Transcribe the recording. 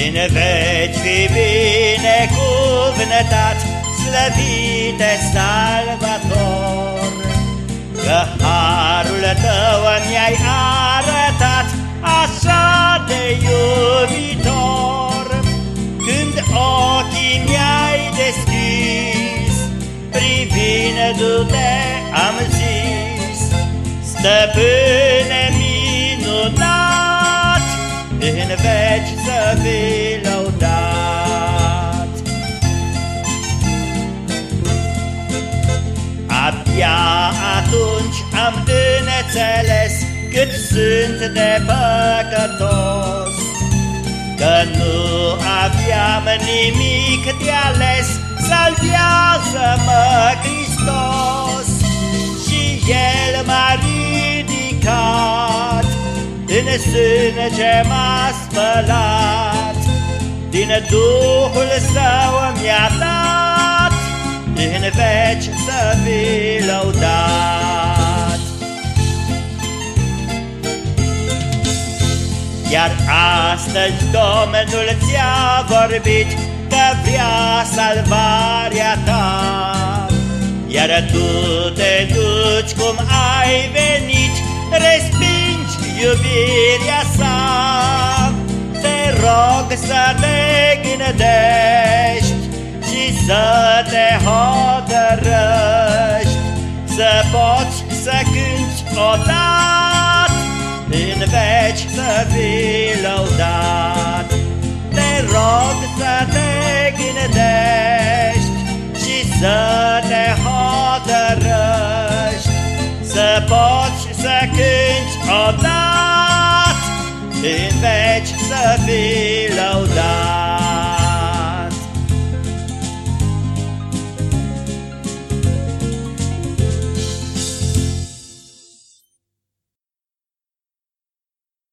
Din veci fi binecuvântat, slăvite Salvator, Că harul tău mi-ai arătat așa de iubitor, Când ochii mi-ai deschis, privindu-te am zis, Stăpâne minunat, în veci să fii lăudat. Abia atunci am înțeles cât sunt de păcătos, Că nu aveam nimic de ales, salvează-mă Hristos. În sânge m-a spălat, Din Duhul Său mi-a dat, în veci să fii lăudat. Iar astăzi Domnul ți-a vorbit Că vrea salvarea ta Iar tu te duci cum ai venit Respingi iubirea sa. Te rog să te gândești Și să te hotărăști Să poți să cânti odată În veci să fii lăudat. Te rog să te gândești Și să te hotărăști Să poți să cânti odată În veci să fii